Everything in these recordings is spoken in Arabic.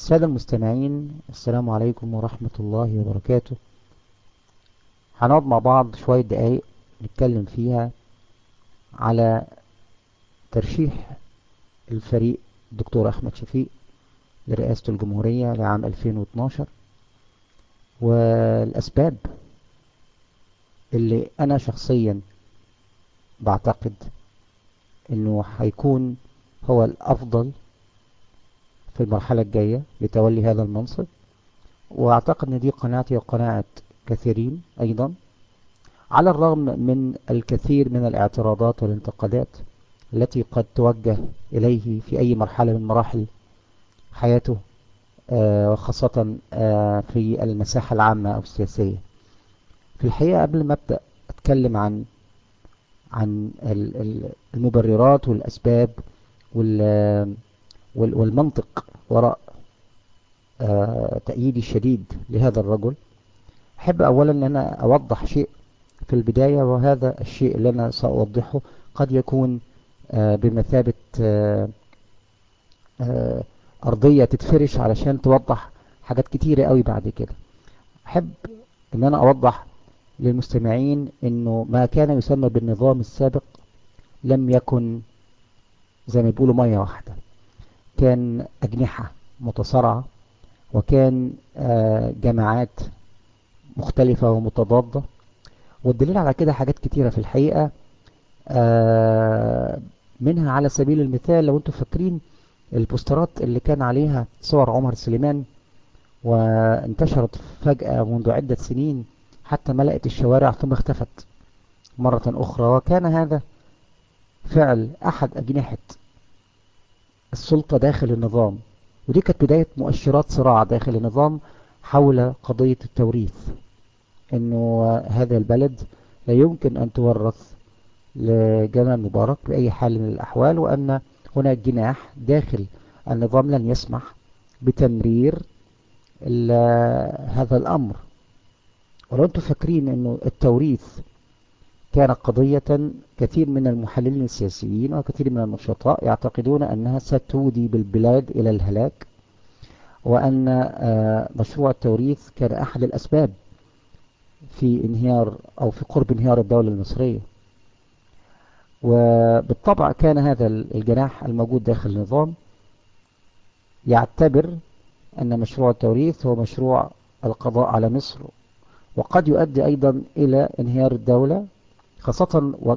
السادة المستمعين السلام عليكم ورحمة الله وبركاته. هنقعد مع بعض شوية دقايق نتكلم فيها على ترشيح الفريق الدكتور أحمد شفيق لرئاسة الجمهورية لعام 2012 والأسباب اللي أنا شخصيا بعتقد أنه هيكون هو الأفضل في المرحلة الجاية لتولي هذا المنصب. وأعتقد أن دي قناعتي وقناعة كثيرين أيضا. على الرغم من الكثير من الاعتراضات والانتقادات التي قد توجه إليه في أي مرحلة من مراحل حياته وخاصة في المساحة العامة أو السياسية. في الحقيقة قبل ما أبدأ أتكلم عن عن المبررات والأسباب والمنطق وراء تأييدي الشديد لهذا الرجل. أحب أولا أن أنا أوضح شيء في البداية وهذا الشيء اللي أنا سأوضحه قد يكون بمثابة أرضية تتفرش علشان توضح حاجات كتيرة قوي بعد كده. أحب أن أنا أوضح للمستمعين أنه ما كان يسمى بالنظام السابق لم يكن زي ما بيقولوا مية واحدة. كان أجنحة متصارعة وكان جماعات مختلفة ومتضادة. والدليل على كده حاجات كتيرة في الحقيقة. منها على سبيل المثال لو أنتم فاكرين البوسترات اللي كان عليها صور عمر سليمان وانتشرت فجأة منذ عدة سنين حتى ملأت الشوارع ثم اختفت مرة أخرى. وكان هذا فعل أحد أجنحة السلطة داخل النظام ودي كانت بداية مؤشرات صراع داخل النظام حول قضية التوريث إنه هذا البلد لا يمكن أن تورث لجمال مبارك بأي حال من الأحوال وأن هناك جناح داخل النظام لن يسمح بتمرير هذا الأمر. ولو أنتم فاكرين أنه التوريث كان قضية كثير من المحللين السياسيين وكثير من النشطاء يعتقدون أنها ستودي بالبلاد إلى الهلاك وأن مشروع التوريث كان أحد الأسباب في انهيار أو في قرب انهيار الدولة المصرية. وبالطبع كان هذا الجناح الموجود داخل النظام يعتبر أن مشروع التوريث هو مشروع القضاء على مصر وقد يؤدي أيضا إلى انهيار الدولة خاصة و...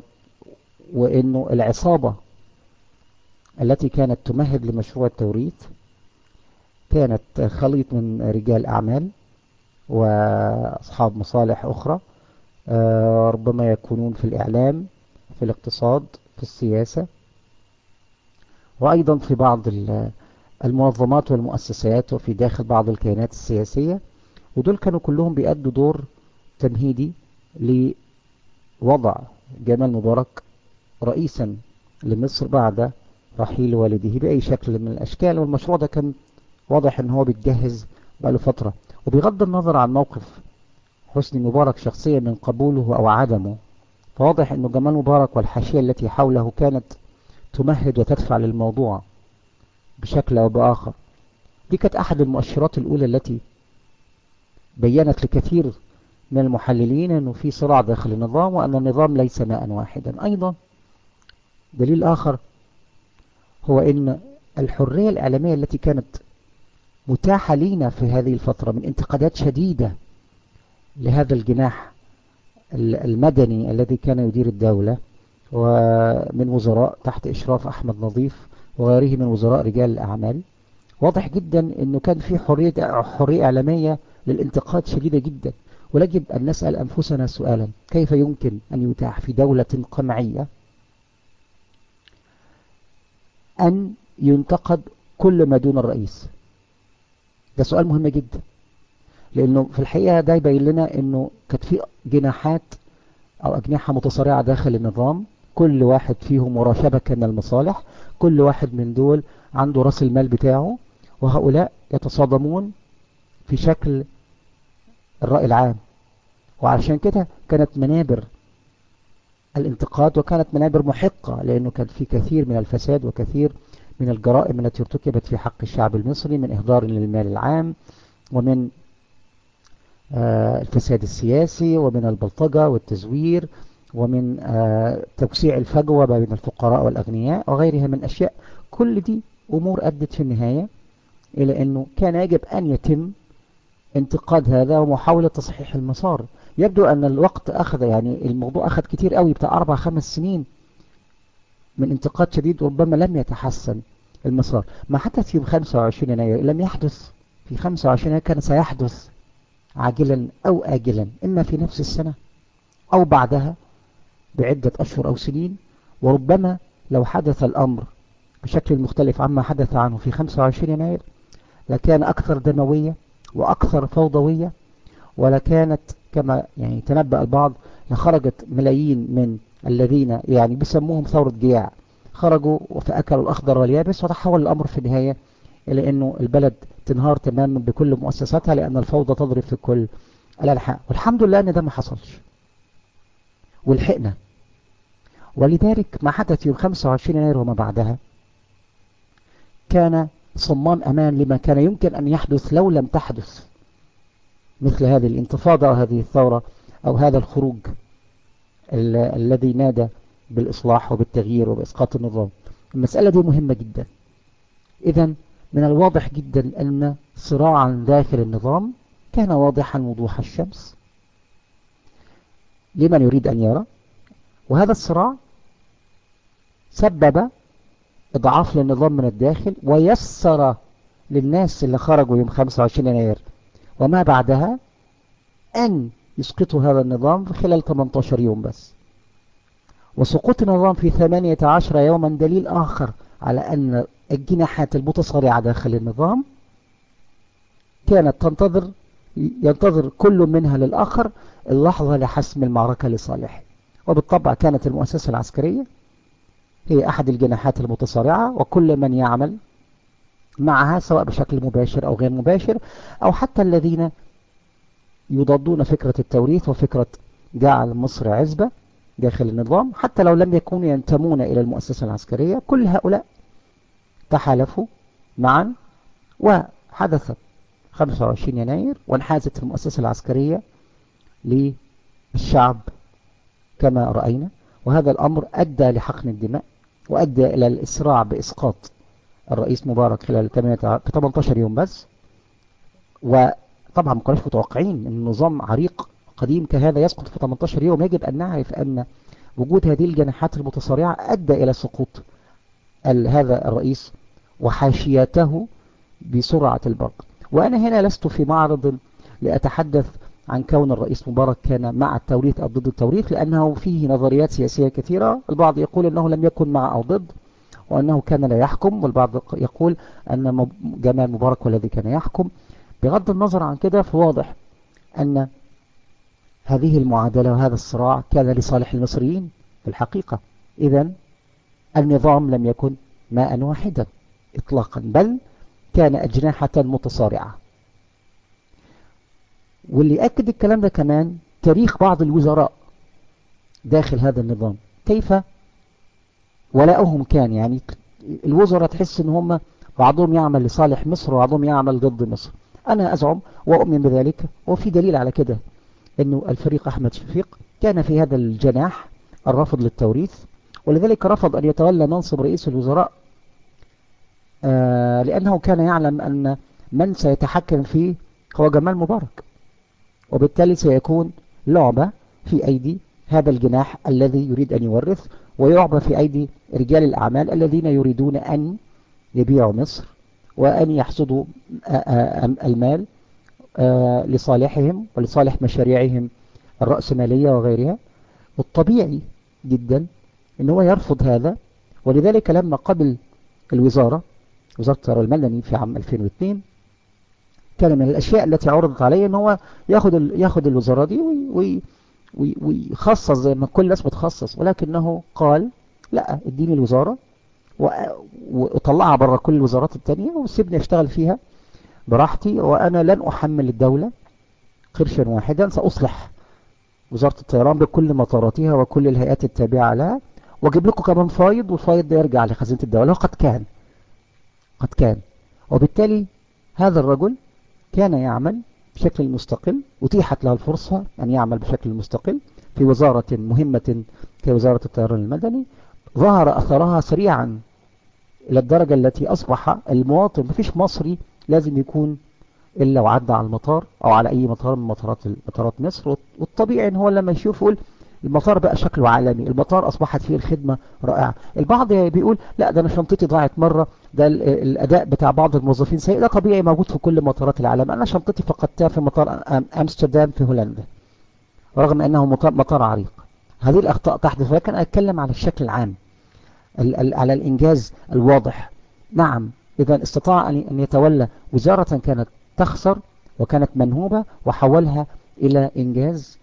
وأنه العصابة التي كانت تمهد لمشروع التوريث كانت خليط من رجال أعمال وأصحاب مصالح أخرى ربما يكونون في الإعلام في الاقتصاد في السياسة وأيضا في بعض المنظمات والمؤسسات وفي داخل بعض الكيانات السياسية ودول كانوا كلهم بيأدوا دور تمهيدي لوضع جمال مبارك رئيسا لمصر بعد رحيل والده بأي شكل من الأشكال والمشروع ده كان واضح إن هو بيتجهز بقاله فترة. وبغض النظر عن موقف حسني مبارك شخصيا من قبوله أو عدمه فواضح أنه جمال مبارك والحاشية التي حوله كانت تمهد وتدفع للموضوع بشكل أو بآخر. دي كانت أحد المؤشرات الأولى التي بيّنت لكثير من المحللين أنه في صراع داخل النظام وأن النظام ليس ماء واحدا. أيضا دليل آخر هو أن الحرية الإعلامية التي كانت متاحة لنا في هذه الفترة من انتقادات شديدة لهذا الجناح المدني الذي كان يدير الدولة ومن وزراء تحت إشراف أحمد نظيف وغيره من وزراء رجال الأعمال. واضح جدا أنه كان في حرية, حرية إعلامية للانتقاد شديدة جدا. ويجب أن نسأل أنفسنا سؤالا. كيف يمكن أن يتاح في دولة قمعية أن ينتقد كل ما دون الرئيس؟ ده سؤال مهم جدا. لأنه في الحقيقة ده يبين لنا أنه كانت في جناحات أو أجنحة متصارعة داخل النظام. كل واحد فيهم وراه شبكة من المصالح. كل واحد من دول عنده رأس المال بتاعه. وهؤلاء يتصادمون في شكل الرأي العام. وعشان كده كانت منابر الانتقاد وكانت منابر محقة لأنه كان في كثير من الفساد وكثير من الجرائم التي ارتكبت في حق الشعب المصري من إهدار للمال العام ومن آه، الفساد السياسي ومن البلطجة والتزوير ومن آه، توسيع الفجوة بين الفقراء والأغنياء وغيرها من أشياء. كل دي أمور أدت في النهاية إلى أنه كان يجب أن يتم انتقاد هذا ومحاولة تصحيح المسار. يبدو أن الوقت أخذ يعني الموضوع أخذ كتير قوي بتاع أربع خمس سنين من انتقاد شديد ربما لم يتحسن المسار. ما حدث يوم 25 يناير لم يحدث. في 25 يناير كان سيحدث عاجلا أو آجلا إما في نفس السنة أو بعدها بعدة أشهر أو سنين. وربما لو حدث الأمر بشكل مختلف عما حدث عنه في 25 يناير لكان أكثر دموية وأكثر فوضوية ولكانت كما يعني تنبأ البعض لخرجت ملايين من الذين يعني بيسموهم ثورة جياع. خرجوا فأكلوا الأخضر واليابس وتحول الأمر في النهاية إلى أنه البلد تنهار تماما بكل مؤسساتها لأن الفوضى تضرب في كل الأنحاء والحمد لله أن ده ما حصلش. ولحقنا ولذلك ما حدث يوم 25 يناير وما بعدها كان صمان أمان لما كان يمكن أن يحدث لو لم تحدث. مثل هذه الانتفاضة أو هذه الثورة أو هذا الخروج الذي نادى بالإصلاح وبالتغيير وبإسقاط النظام. المسألة دي مهمة جدا. إذا من الواضح جدا أن صراعا داخل النظام كان واضحا وضوح الشمس. لمن يريد أن يرى؟ وهذا الصراع سبب إضعاف للنظام من الداخل ويسر للناس اللي خرجوا يوم 25 يناير وما بعدها أن يسقطوا هذا النظام في خلال 18 يوم بس. وسقوط النظام في 18 يوما دليل آخر على أن الجناحات المتصارعة داخل النظام كانت تنتظر ينتظر كل منها للآخر اللحظة لحسم المعركة لصالحه وبالطبع كانت المؤسسة العسكرية هي أحد الجناحات المتصارعة وكل من يعمل معها سواء بشكل مباشر أو غير مباشر أو حتى الذين يضادون فكرة التوريث وفكرة جعل مصر عزبة داخل النظام حتى لو لم يكونوا ينتمون إلى المؤسسة العسكرية كل هؤلاء تحالفوا معا وحدث 25 يناير وانحازت المؤسسة العسكرية للشعب كما رأينا وهذا الأمر أدى لحقن الدماء وأدى إلى الإسراع بإسقاط الرئيس مبارك خلال 18 يوم بس. وطبعا ما كناش متوقعين أن نظام عريق قديم كهذا يسقط في 18 يوم. يجب أن نعرف أن وجود هذه الجناحات المتصارعة أدى إلى سقوط هذا الرئيس وحاشيته بسرعة البرق. وأنا هنا لست في معرض لأتحدث عن كون الرئيس مبارك كان مع التوريث أو ضد التوريث لأنه فيه نظريات سياسية كثيرة. البعض يقول أنه لم يكن مع أو ضد. وأنه كان لا يحكم والبعض يقول أن جمال مبارك هو الذي كان يحكم. بغض النظر عن كده فواضح أن هذه المعادلة وهذا الصراع كان لصالح المصريين في الحقيقة. إذا النظام لم يكن ماء واحدا إطلاقا بل كان أجنحة متصارعة. واللي أكد الكلام ده كمان تاريخ بعض الوزراء داخل هذا النظام. كيف ولاؤهم كان يعني الوزراء تحس إن هم بعضهم يعمل لصالح مصر وبعضهم يعمل ضد مصر. أنا أزعم وأؤمن بذلك وفي دليل على كده انه الفريق أحمد شفيق كان في هذا الجناح الرافض للتوريث ولذلك رفض أن يتولى منصب رئيس الوزراء. آه لأنه كان يعلم أن من سيتحكم فيه هو جمال مبارك وبالتالي سيكون لعبة في أيدي هذا الجناح الذي يريد أن يورث. ويعبى في أيدي رجال الأعمال الذين يريدون أن يبيعوا مصر وأن يحصدوا المال لصالحهم ولصالح مشاريعهم الرأسمالية وغيرها. والطبيعي جدا إن هو يرفض هذا ولذلك لما قبل الوزارة وزارة المدني في عام 2002 كان من الأشياء التي عرضت عليه إن هو ياخد الوزارة دي ويخصص زي ما كل الناس بتخصص ولكنه قال لا اديني الوزارة وطلعها بره كل الوزارات التانية وسيبني اشتغل فيها براحتي وأنا لن أحمل الدولة قرشا واحدا سأصلح وزارة الطيران بكل مطاراتها وكل الهيئات التابعة لها وأجيب لكم كمان فايض والفايض ده يرجع لخزينة الدولة وقد كان قد كان. وبالتالي هذا الرجل كان يعمل بشكل مستقل أتيحت له الفرصة أن يعمل بشكل مستقل في وزارة مهمة كوزارة الطيران المدني. ظهر أثرها سريعا إلى الدرجة التي أصبح المواطن مفيش مصري لازم يكون إلا وعدى على المطار أو على أي مطار من مطارات مطارات مصر. والطبيعي إن هو لما يشوف يقول المطار بقى شكله عالمي المطار أصبحت فيه الخدمة رائعة. البعض بيقول لا ده أنا شنطتي ضاعت مرة ده الأداء بتاع بعض الموظفين سيء ده طبيعي موجود في كل مطارات العالم. أنا شنطتي فقدتها في مطار أمستردام في هولندا رغم أنه مطار, عريق. هذه الأخطاء تحدث ولكن أتكلم على الشكل العام على الإنجاز الواضح. نعم إذا استطاع أن يتولى وزارة كانت تخسر وكانت منهوبة وحولها إلى إنجاز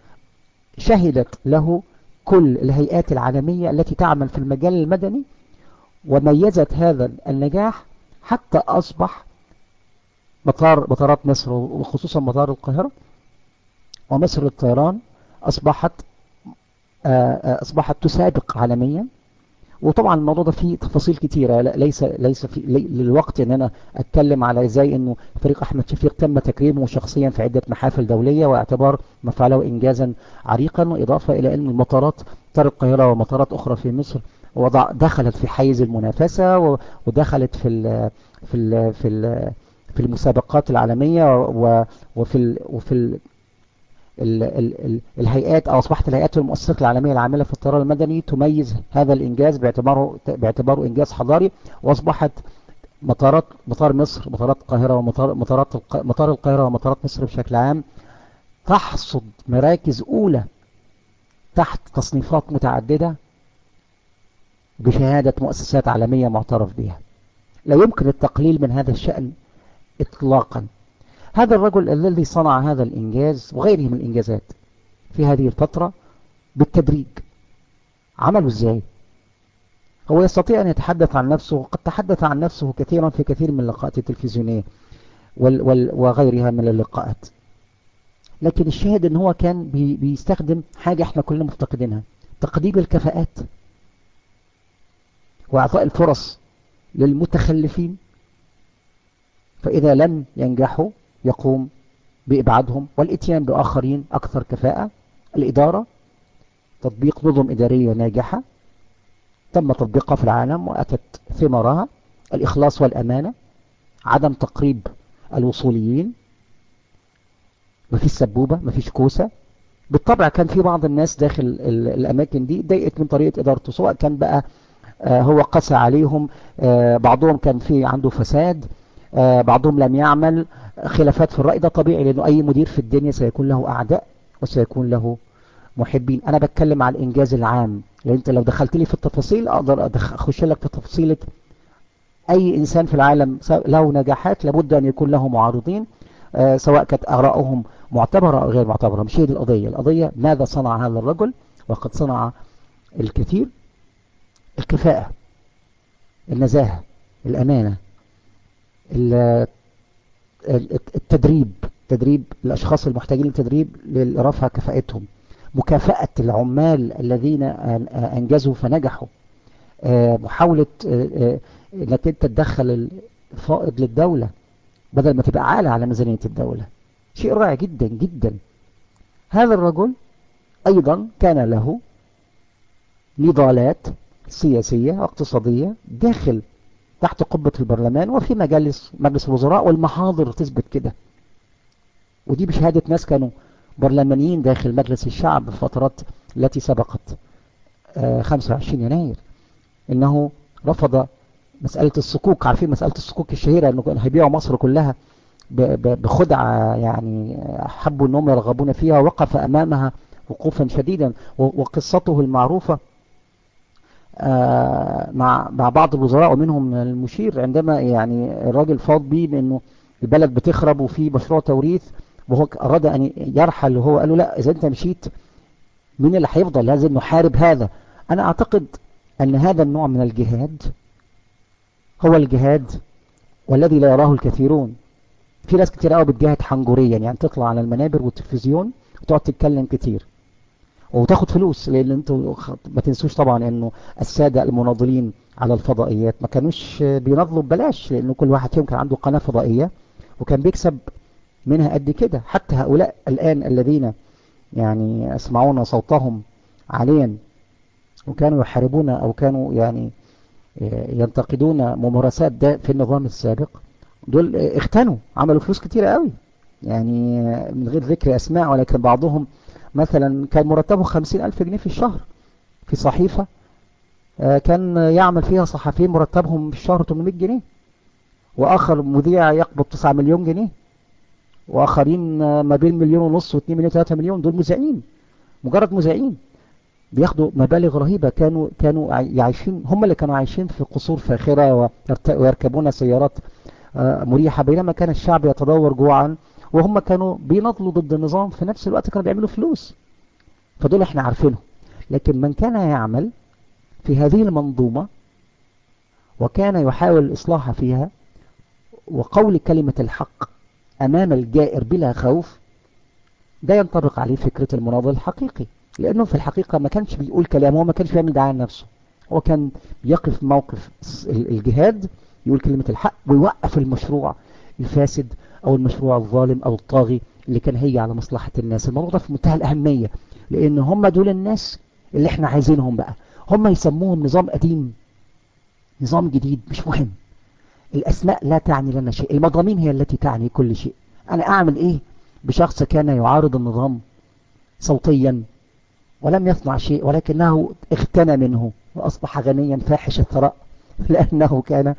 شهدت له كل الهيئات العالمية التي تعمل في المجال المدني وميزت هذا النجاح حتى أصبح مطار مطارات مصر وخصوصا مطار القاهرة. ومصر للطيران أصبحت أصبحت تسابق عالميا. وطبعا الموضوع ده فيه تفاصيل كتيرة. ليس ليس في للوقت إن أنا أتكلم على إزاي إنه فريق أحمد شفيق تم تكريمه شخصيا في عدة محافل دولية واعتبار ما فعله انجازا عريقا وإضافة إلى ان المطارات. مطار القاهرة ومطارات أخرى في مصر. وضع دخلت في حيز المنافسة ودخلت في ال في ال في ال في المسابقات العالمية وفي ال وفي ال ال ال ال الهيئات أو أصبحت الهيئات والمؤسسات العالمية العاملة في الطيران المدني تميز هذا الإنجاز باعتباره باعتباره إنجاز حضاري وأصبحت مطارات مطار مصر مطارات القاهرة ومطار مطارات مطار القاهرة ومطارات مصر بشكل عام تحصد مراكز أولى تحت تصنيفات متعددة بشهادة مؤسسات عالمية معترف بها لا يمكن التقليل من هذا الشأن إطلاقا. هذا الرجل الذي صنع هذا الإنجاز وغيره من الإنجازات في هذه الفترة بالتدريج. عمله إزاي؟ هو يستطيع أن يتحدث عن نفسه وقد تحدث عن نفسه كثيرا في كثير من اللقاءات التلفزيونية وال وال وغيرها من اللقاءات. لكن الشاهد إن هو كان بي بيستخدم حاجة إحنا كلنا مفتقدينها تقديم الكفاءات وإعطاء الفرص للمتخلفين. فإذا لم ينجحوا يقوم بإبعادهم والإتيان بآخرين أكثر كفاءة. الإدارة تطبيق نظم إدارية ناجحة تم تطبيقها في العالم وأتت ثمارها الإخلاص والأمانة عدم تقريب الوصوليين. مفيش سبوبة مفيش كوسة. بالطبع كان في بعض الناس داخل الأماكن دي ضايقت من طريقة إدارته سواء كان بقى هو قسى عليهم بعضهم كان في عنده فساد بعضهم لم يعمل خلافات في الرأي ده طبيعي لأنه أي مدير في الدنيا سيكون له أعداء وسيكون له محبين. أنا بتكلم على الإنجاز العام. لأن أنت لو دخلت لي في التفاصيل أقدر أخش لك في تفصيلة أي إنسان في العالم له نجاحات لابد أن يكون له معارضين سواء كانت آراءهم معتبرة أو غير معتبرة. مش هي دي القضية. القضية ماذا صنع هذا الرجل؟ وقد صنع الكثير الكفاءة النزاهة الأمانة التدريب تدريب الأشخاص المحتاجين للتدريب لرفع كفاءتهم. مكافأة العمال الذين أنجزوا فنجحوا. محاولة إنك أنت تدخل الفائض للدولة بدل ما تبقى عالة على ميزانية الدولة. شيء رائع جدا جدا. هذا الرجل أيضا كان له نضالات سياسية واقتصادية داخل تحت قبة البرلمان وفي مجالس مجلس الوزراء والمحاضر تثبت كده. ودي بشهادة ناس كانوا برلمانيين داخل مجلس الشعب في الفترات التي سبقت 25 يناير. إنه رفض مسألة الصكوك. عارفين مسألة الصكوك الشهيرة؟ إنه هيبيعوا مصر كلها بخدعة يعني حبوا إنهم يرغبون فيها وقف أمامها وقوفا شديدا وقصته المعروفة مع مع بعض الوزراء ومنهم المشير عندما يعني الراجل فاض بيه بأنه البلد بتخرب وفي مشروع توريث وهو أراد أن يرحل وهو قال له لا إذا أنت مشيت مين اللي هيفضل لازم نحارب هذا. أنا أعتقد أن هذا النوع من الجهاد هو الجهاد والذي لا يراه الكثيرون. في ناس كتير قوي بتجاهد حنجوريا يعني تطلع على المنابر والتلفزيون وتقعد تتكلم كتير. وتاخد فلوس لأن أنتوا ما تنسوش طبعا إنه السادة المناضلين على الفضائيات ما كانوش بيناضلوا ببلاش لأنه كل واحد فيهم كان عنده قناة فضائية وكان بيكسب منها قد كده. حتى هؤلاء الآن الذين يعني اسمعون صوتهم عليا وكانوا يحاربون أو كانوا يعني ينتقدون ممارسات ده في النظام السابق دول اختنوا عملوا فلوس كتيرة قوي. يعني من غير ذكر أسماء ولكن بعضهم مثلا كان مرتبه خمسين ألف جنيه في الشهر في صحيفة كان يعمل فيها صحفيين مرتبهم في الشهر 800 جنيه وآخر مذيع يقبض 9 مليون جنيه وآخرين ما بين مليون ونص و2 مليون 3 مليون دول مذيعين مجرد مذيعين. بياخدوا مبالغ رهيبة كانوا كانوا عايشين هم اللي كانوا عايشين في قصور فاخرة ويركبون سيارات مريحة بينما كان الشعب يتدور جوعا وهم كانوا بينضلوا ضد النظام في نفس الوقت كانوا بيعملوا فلوس. فدول إحنا عارفينهم. لكن من كان يعمل في هذه المنظومة وكان يحاول الإصلاح فيها وقول كلمة الحق أمام الجائر بلا خوف ده ينطبق عليه فكرة المناضل الحقيقي. لأنه في الحقيقة ما كانش بيقول كلام هو ما كانش بيعمل دعاية لنفسه. هو كان بيقف موقف الجهاد يقول كلمة الحق ويوقف المشروع الفاسد أو المشروع الظالم أو الطاغي اللي كان هي على مصلحة الناس. الموضوع ده في منتهى الأهمية لأن هم دول الناس اللي إحنا عايزينهم بقى. هم يسموهم نظام قديم نظام جديد مش مهم. الأسماء لا تعني لنا شيء المضامين هي التي تعني كل شيء. أنا أعمل إيه بشخص كان يعارض النظام صوتيا ولم يصنع شيء ولكنه اغتنى منه وأصبح غنيا فاحش الثراء؟ لأنه كان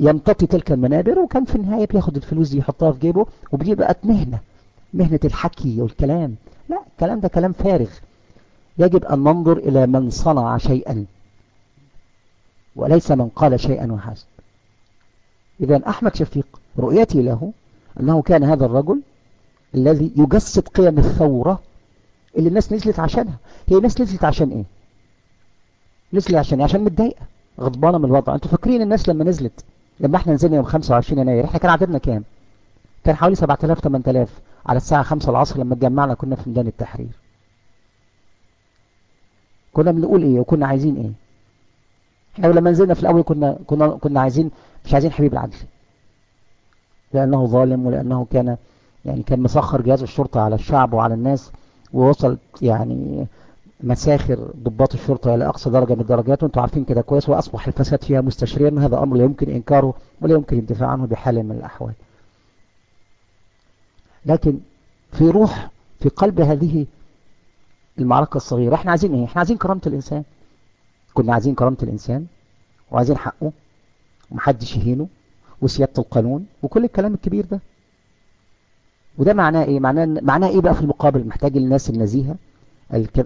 يمتطي تلك المنابر وكان في النهاية بياخد الفلوس دي يحطها في جيبه ودي بقت مهنة مهنة الحكي والكلام. لا الكلام ده كلام فارغ. يجب أن ننظر إلى من صنع شيئا وليس من قال شيئا وحسب إذا أحمد شفيق رؤيتي له أنه كان هذا الرجل الذي يجسد قيم الثورة اللي الناس نزلت عشانها. هي الناس نزلت عشان إيه؟ نزلت عشان إيه؟ عشان متضايقة. غضبانة من الوضع. أنتوا فاكرين الناس لما نزلت لما إحنا نزلنا يوم 25 يناير إحنا كان عددنا كام؟ كان حوالي 7000 8000 على الساعة 5 العصر لما اتجمعنا كنا في ميدان التحرير. كنا بنقول إيه وكنا عايزين إيه؟ إحنا لما نزلنا في الأول كنا كنا كنا عايزين مش عايزين حبيب العدل. لأنه ظالم ولأنه كان يعني كان مسخر جهاز الشرطة على الشعب وعلى الناس ووصل يعني مساخر ضباط الشرطة إلى أقصى درجة من الدرجات وأنتم عارفين كده كويس وأصبح الفساد فيها مستشريا هذا أمر لا يمكن إنكاره ولا يمكن الدفاع عنه بحال من الأحوال. لكن في روح في قلب هذه المعركة الصغيرة إحنا عايزين إيه؟ إحنا عايزين كرامة الإنسان. كنا عايزين كرامة الإنسان وعايزين حقه ومحدش يهينه وسيادة القانون وكل الكلام الكبير ده. وده معناه إيه؟ معناه معناه إيه بقى في المقابل؟ محتاج الناس النزيهة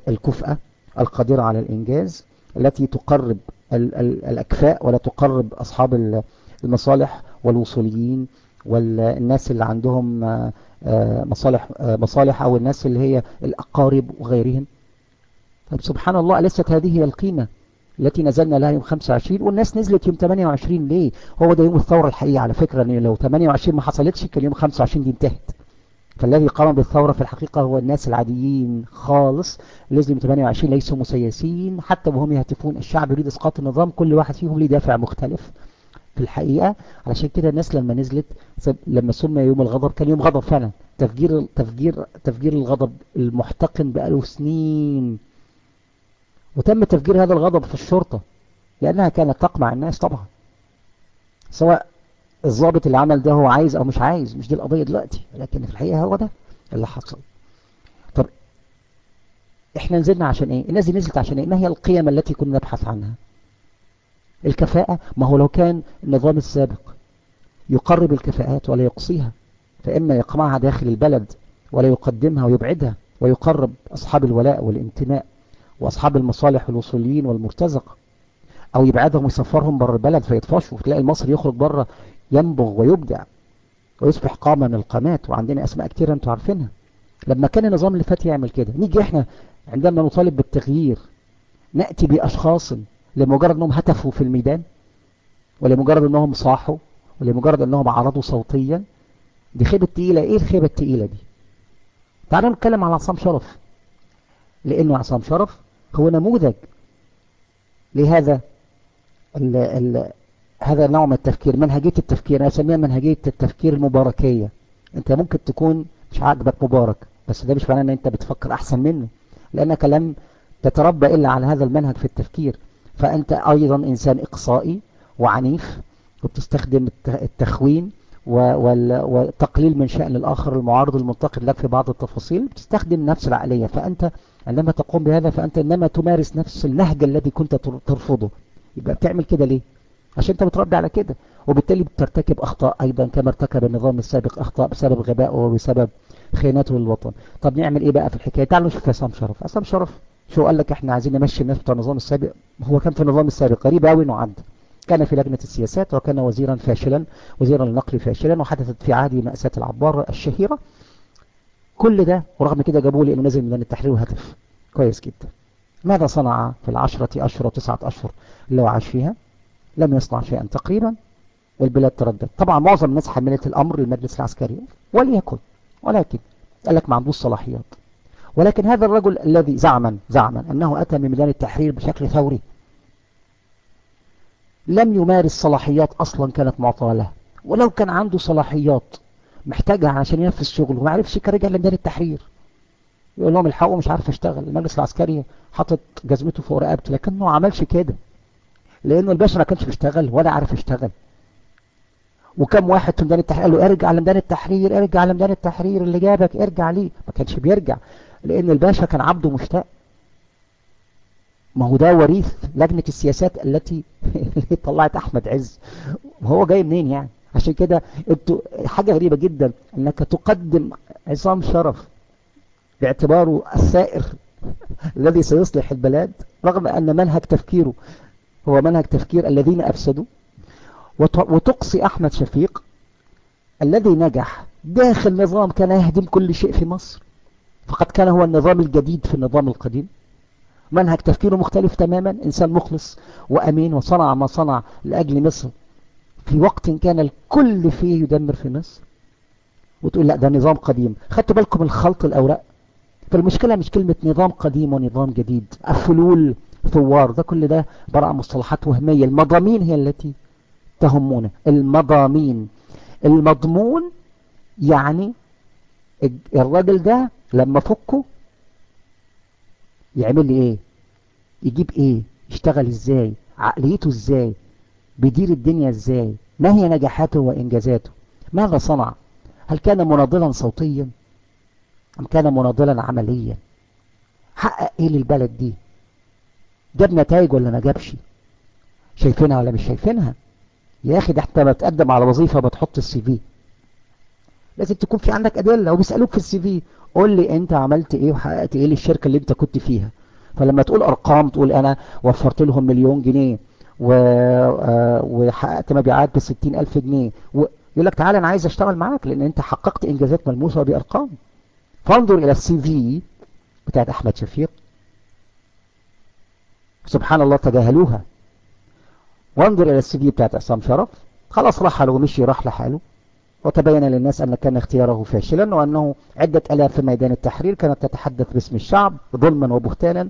الكفأة القادرة على الإنجاز التي تقرب ال ال الأكفاء ولا تقرب أصحاب المصالح والوصوليين والناس اللي عندهم مصالح مصالح أو الناس اللي هي الأقارب وغيرهم. طيب سبحان الله ليست هذه هي القيمة التي نزلنا لها يوم 25 والناس نزلت يوم 28 ليه؟ هو ده يوم الثورة الحقيقية على فكرة لو 28 ما حصلتش كان يوم 25 دي انتهت. فالذي قام بالثورة في الحقيقة هو الناس العاديين خالص الذين 28 ليسوا مسيسين حتى وهم يهتفون الشعب يريد إسقاط النظام كل واحد فيهم ليه دافع مختلف. في الحقيقة علشان كده الناس لما نزلت لما سمى يوم الغضب كان يوم غضب فعلا. تفجير تفجير تفجير الغضب المحتقن بقاله سنين. وتم تفجير هذا الغضب في الشرطة لأنها كانت تقمع الناس طبعا. سواء الضابط اللي عمل ده هو عايز أو مش عايز مش دي القضية دلوقتي لكن في الحقيقة هو ده اللي حصل. طب إحنا نزلنا عشان إيه؟ الناس دي نزلت عشان إيه؟ ما هي القيم التي كنا نبحث عنها؟ الكفاءة ما هو لو كان النظام السابق يقرب الكفاءات ولا يقصيها فإما يقمعها داخل البلد ولا يقدمها ويبعدها ويقرب أصحاب الولاء والانتماء وأصحاب المصالح والوصوليين والمرتزقة أو يبعدهم ويسفرهم بره البلد فيطفشوا تلاقي المصري يخرج بره ينبغ ويبدع ويصبح قامة من القامات. وعندنا أسماء كتير أنتوا عارفينها. لما كان النظام اللي فات يعمل كده. نيجي إحنا عندما نطالب بالتغيير نأتي بأشخاص لمجرد أنهم هتفوا في الميدان ولمجرد أنهم صاحوا ولمجرد أنهم عرضوا صوتيا. دي خيبة تقيلة. إيه الخيبة التقيلة دي؟ تعالوا نتكلم على عصام شرف. لأنه عصام شرف هو نموذج لهذا ال ال هذا نوع من التفكير منهجية التفكير أنا أسميها منهجية التفكير المباركية. أنت ممكن تكون مش عاجبك مبارك بس ده مش معناه أن أنت بتفكر أحسن منه لأنك لم تتربى إلا على هذا المنهج في التفكير. فأنت أيضا إنسان إقصائي وعنيف وبتستخدم التخوين وتقليل من شأن الآخر المعارض المنتقد لك في بعض التفاصيل بتستخدم نفس العقلية. فأنت عندما تقوم بهذا فأنت إنما تمارس نفس النهج الذي كنت ترفضه. يبقى بتعمل كده ليه؟ عشان انت متربي على كده. وبالتالي بترتكب أخطاء أيضا كما ارتكب النظام السابق أخطاء بسبب غبائه وبسبب خيانته للوطن. طب نعمل إيه بقى في الحكاية؟ تعالوا نشوف عصام شرف. عصام شرف شو قال لك إحنا عايزين نمشي الناس بتوع النظام السابق؟ هو كان في النظام السابق غريب قوي إنه عدى. كان في لجنة السياسات وكان وزيرا فاشلا وزيرا النقل فاشلا وحدثت في عهده مأساة العبار الشهيرة. كل ده ورغم كده جابوا لي انه نزل من التحرير وهتف. كويس جدا. ماذا صنع في العشرة أشهر وتسعة أشهر اللي هو عاش فيها؟ لم يصنع شيئا تقريبا والبلاد تردد. طبعا معظم الناس حملت الأمر للمجلس العسكري وليكن ولكن قال لك ما عندوش صلاحيات. ولكن هذا الرجل الذي زعما زعما أنه أتى من ميدان التحرير بشكل ثوري لم يمارس صلاحيات أصلا كانت معطاة له. ولو كان عنده صلاحيات محتاجها عشان ينفذ شغله وما عرفش كان رجع لميدان التحرير. يقول لهم الحقوا مش عارف اشتغل. المجلس العسكري حاطط جزمته فوق رقبته لكنه ما عملش كده. لأنه الباشا ما كانش بيشتغل ولا عارف يشتغل. وكم واحد في ميدان التحرير قال له ارجع لميدان التحرير ارجع لميدان التحرير اللي جابك ارجع ليه؟ ما كانش بيرجع لأن الباشا كان عبده مشتاق. ما هو ده وريث لجنة السياسات التي طلعت أحمد عز. وهو جاي منين يعني؟ عشان كده أنتوا حاجة غريبة جدا إنك تقدم عصام شرف باعتباره السائر الذي سيصلح البلاد رغم أن منهج تفكيره هو منهج تفكير الذين أفسدوا. وتقصي أحمد شفيق الذي نجح داخل نظام كان يهدم كل شيء في مصر. فقد كان هو النظام الجديد في النظام القديم. منهج تفكيره مختلف تماما إنسان مخلص وأمين وصنع ما صنع لأجل مصر. في وقت كان الكل فيه يدمر في مصر. وتقول لا ده نظام قديم. خدتوا بالكم الخلط الأوراق؟ فالمشكلة مش كلمة نظام قديم ونظام جديد. الفلول ثوار ده كل ده براء مصطلحات وهمية. المضامين هي التي تهمنا. المضامين. المضمون يعني الراجل ده لما فكه يعمل لي إيه؟ يجيب إيه؟ يشتغل إزاي؟ عقليته إزاي؟ بيدير الدنيا إزاي؟ ما هي نجاحاته وإنجازاته؟ ماذا صنع؟ هل كان مناضلا صوتيا؟ أم كان مناضلا عمليا؟ حقق إيه للبلد دي؟ جاب نتائج ولا ما جابش؟ شايفينها ولا مش شايفينها؟ يا أخي ده حتى بتقدم على وظيفة بتحط السي في لازم تكون في عندك أدلة. وبيسالوك في ال CV قول لي أنت عملت إيه وحققت إيه للشركة اللي أنت كنت فيها. فلما تقول أرقام تقول أنا وفرت لهم مليون جنيه و... وحققت مبيعات ب 60000 جنيه. ويقول لك تعالى أنا عايز أشتغل معاك لأن أنت حققت إنجازات ملموسة بارقام فانظر إلى ال CV بتاعت أحمد شفيق. سبحان الله تجاهلوها. وانظر إلى ال CV بتاعت عصام شرف. خلاص رحل ومشي راح لحاله. وتبين للناس أن كان اختياره فاشلا وأنه عدة ألاف في ميدان التحرير كانت تتحدث باسم الشعب ظلما وبهتانا.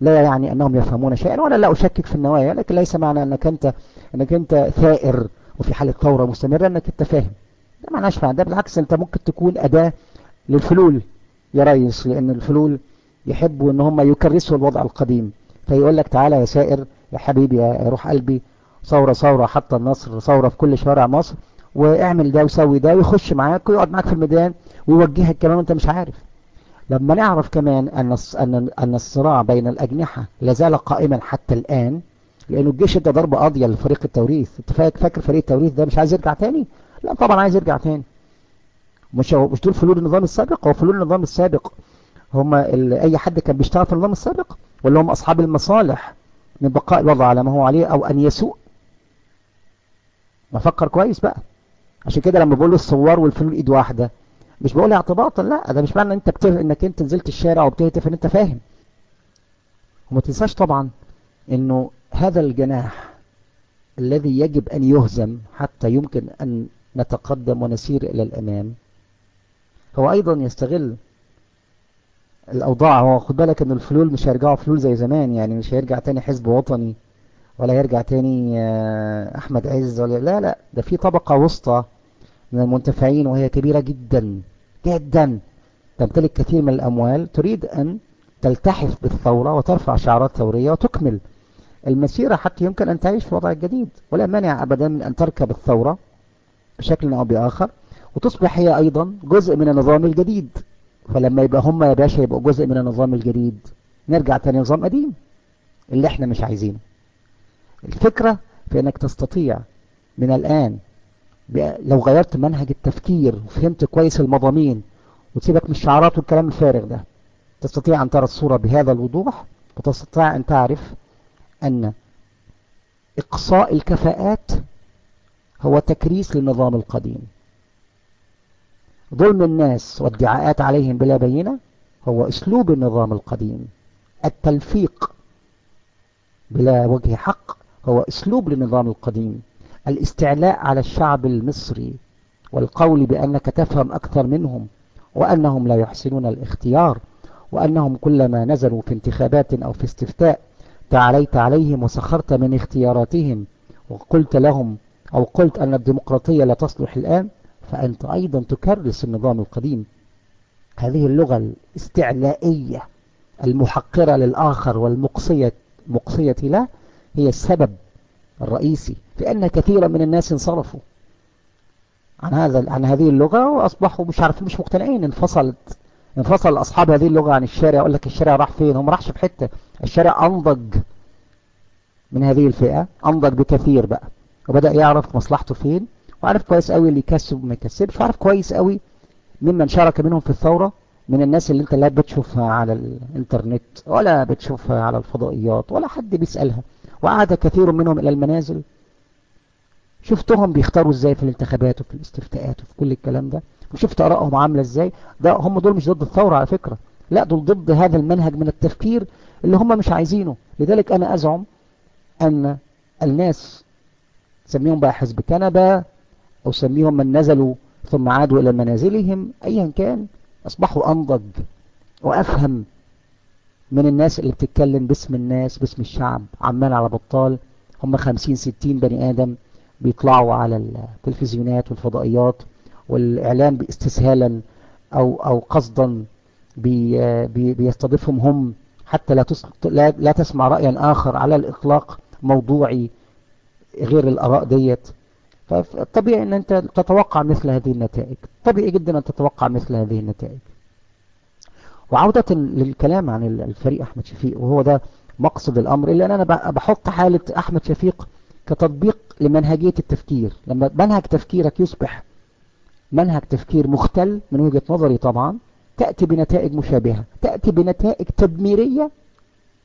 لا يعني أنهم يفهمون شيئا ولا لا أشكك في النوايا لكن ليس معنى أنك أنت, أنك أنت ثائر وفي حالة ثورة مستمرة أنك أنت فاهم. ده معناش معنى ده بالعكس أنت ممكن تكون أداة للفلول. يا ريس لأن الفلول يحبوا أن هم يكرسوا الوضع القديم. فيقول لك تعالى يا سائر يا حبيبي يا روح قلبي ثورة ثورة حتى النصر ثورة في كل شوارع مصر واعمل ده وسوي ده ويخش معاك ويقعد معاك في الميدان ويوجهك كمان وانت مش عارف. لما نعرف كمان أن أن الصراع بين الأجنحة لازال قائما حتى الآن لأنه الجيش ادى ضربة قاضية لفريق التوريث. أنت فاكر فريق التوريث ده مش عايز يرجع تاني؟ لا طبعا عايز يرجع تاني. مش مش دول فلول النظام السابق؟ هو فلول النظام السابق. هم أي حد كان بيشتغل في النظام السابق؟ ولا هم أصحاب المصالح من بقاء الوضع على ما هو عليه أو أن يسوء. ما فكر كويس بقى. عشان كده لما بقول الصوار والفنون إيد واحدة مش بقول اعتباطا لا ده مش معنى إن أنت بتف... إنك أنت نزلت الشارع وبتهتف إن أنت فاهم. وما تنساش طبعا إنه هذا الجناح الذي يجب أن يهزم حتى يمكن أن نتقدم ونسير إلى الأمام هو أيضا يستغل الأوضاع هو خد بالك إن الفلول مش هيرجعوا فلول زي زمان يعني مش هيرجع تاني حزب وطني ولا يرجع تاني أحمد عز ولا لا لا ده في طبقة وسطى من المنتفعين وهي كبيرة جدا جدا. تمتلك كثير من الأموال تريد أن تلتحف بالثورة وترفع شعارات ثورية وتكمل المسيرة حتى يمكن أن تعيش في وضع جديد ولا مانع أبدا من أن تركب الثورة بشكل أو بآخر. وتصبح هي أيضا جزء من النظام الجديد. فلما يبقى هم يا باشا يبقوا جزء من النظام الجديد نرجع تاني نظام قديم اللي إحنا مش عايزينه. الفكرة في إنك تستطيع من الآن لو غيرت منهج التفكير وفهمت كويس المضامين وتسيبك من الشعارات والكلام الفارغ ده تستطيع أن ترى الصورة بهذا الوضوح وتستطيع أن تعرف أن إقصاء الكفاءات هو تكريس للنظام القديم. ظلم الناس والدعاءات عليهم بلا بينة هو أسلوب النظام القديم. التلفيق بلا وجه حق هو أسلوب للنظام القديم. الاستعلاء على الشعب المصري والقول بأنك تفهم أكثر منهم وأنهم لا يحسنون الاختيار وأنهم كلما نزلوا في انتخابات أو في استفتاء تعاليت عليهم وسخرت من اختياراتهم وقلت لهم أو قلت أن الديمقراطية لا تصلح الآن فأنت أيضا تكرس النظام القديم. هذه اللغة الاستعلائية المحقرة للآخر والمقصية مقصية له هي السبب الرئيسي في أن كثيرا من الناس انصرفوا عن هذا عن هذه اللغة وأصبحوا مش عارفين مش مقتنعين. انفصلت انفصل أصحاب هذه اللغة عن الشارع يقول لك الشارع راح فين؟ هم راحش في حتة. الشارع أنضج من هذه الفئة أنضج بكثير بقى وبدأ يعرف مصلحته فين؟ وعارف كويس قوي اللي يكسب وما يكسبش وعارف كويس قوي ممن شارك منهم في الثورة من الناس اللي انت لا بتشوفها على الانترنت ولا بتشوفها على الفضائيات ولا حد بيسألها. وعاد كثير منهم إلى المنازل. شفتهم بيختاروا إزاي في الانتخابات وفي الاستفتاءات وفي كل الكلام ده وشفت آرائهم عاملة إزاي. ده هم دول مش ضد الثورة على فكرة. لا دول ضد هذا المنهج من التفكير اللي هم مش عايزينه. لذلك أنا أزعم أن الناس سميهم بقى حزب كنبة أو سميهم من نزلوا ثم عادوا إلى منازلهم ايا كان أصبحوا أنضج وأفهم من الناس اللي بتتكلم باسم الناس باسم الشعب عمال على بطال هم خمسين ستين بني آدم بيطلعوا على التلفزيونات والفضائيات والإعلام استسهالا أو, أو قصدا بي بي بيستضيفهم هم. حتى لا, لا, لا تسمع رأيا آخر على الإطلاق موضوعي غير الأراء ديت. فطبيعي أن أنت تتوقع مثل هذه النتائج. طبيعي جدا أن تتوقع مثل هذه النتائج. وعودة للكلام عن الفريق أحمد شفيق وهو ده مقصد الأمر إلا أن أنا بحط حالة أحمد شفيق كتطبيق لمنهجية التفكير. لما منهج تفكيرك يصبح منهج تفكير مختل من وجهة نظري طبعا تأتي بنتائج مشابهة تأتي بنتائج تدميرية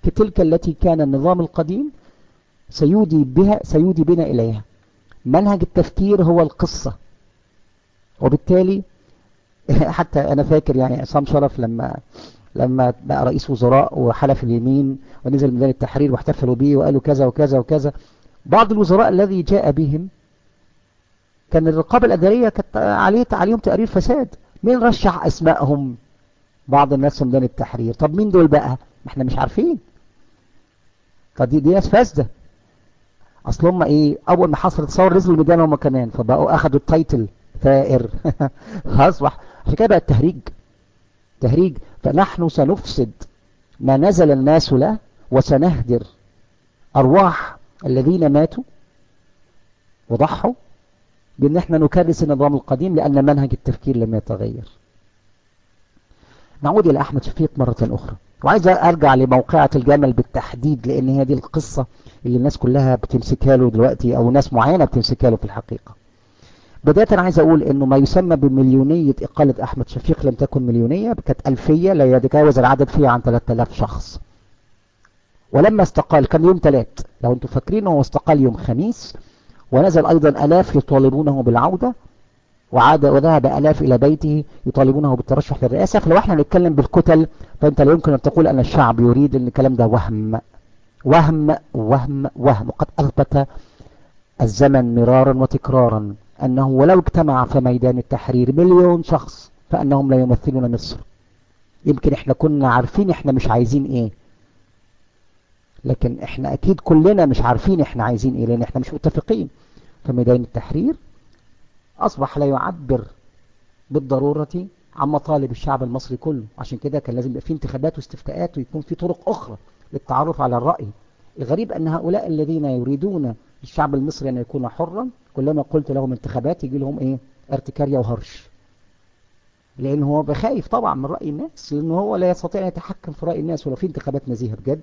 كتلك التي كان النظام القديم سيودي بها سيودي بنا إليها. منهج التفكير هو القصة. وبالتالي حتى أنا فاكر يعني عصام شرف لما لما بقى رئيس وزراء وحلف اليمين ونزل ميدان التحرير واحتفلوا به وقالوا كذا وكذا وكذا بعض الوزراء الذي جاء بهم كان الرقابة الأدارية كانت عليه عليهم تقرير فساد. مين رشح أسمائهم؟ بعض الناس في ميدان التحرير. طب مين دول بقى؟ ما إحنا مش عارفين. طب دي, دي ناس فاسدة. أصل هم إيه أول ما حصلت ثوره نزلوا الميدان هم كمان فبقوا أخدوا التايتل ثائر. أصبح عشان كده بقى التهريج. تهريج. فنحن سنفسد ما نزل الناس له وسنهدر. أرواح الذين ماتوا وضحوا بأن إحنا نكرس النظام القديم لأن منهج التفكير لم يتغير. نعود إلى أحمد شفيق مرة أخرى. وعايز أرجع لموقعة الجمل بالتحديد لأن هي دي القصة اللي الناس كلها بتمسكها له دلوقتي أو ناس معينة بتمسكها له في الحقيقة. بداية أنا عايز أقول أنه ما يسمى بمليونية إقالة أحمد شفيق لم تكن مليونية كانت ألفية لا يتجاوز العدد فيها عن 3000 شخص. ولما استقال كان يوم ثلاث لو أنتم فاكرين هو استقال يوم خميس ونزل أيضا ألاف يطالبونه بالعودة وعاد وذهب ألاف إلى بيته يطالبونه بالترشح للرئاسة. فلو إحنا نتكلم بالكتل فأنت لا يمكن أن تقول أن الشعب يريد أن الكلام ده وهم. وهم وهم وهم. وقد أثبت الزمن مرارا وتكرارا أنه ولو اجتمع في ميدان التحرير مليون شخص فأنهم لا يمثلون مصر. يمكن إحنا كنا عارفين إحنا مش عايزين إيه. لكن إحنا أكيد كلنا مش عارفين إحنا عايزين إيه لأن إحنا مش متفقين فميدان التحرير. أصبح لا يعبر بالضرورة عن مطالب الشعب المصري كله. عشان كده كان لازم يبقى في انتخابات واستفتاءات ويكون في طرق أخرى للتعرف على الرأي. الغريب أن هؤلاء الذين يريدون الشعب المصري أن يكون حرا كلما قلت لهم انتخابات يجي لهم إيه؟ ارتكاريا وهرش. لأن هو بخايف طبعا من رأي الناس لأن هو لا يستطيع أن يتحكم في رأي الناس ولو في انتخابات نزيهة بجد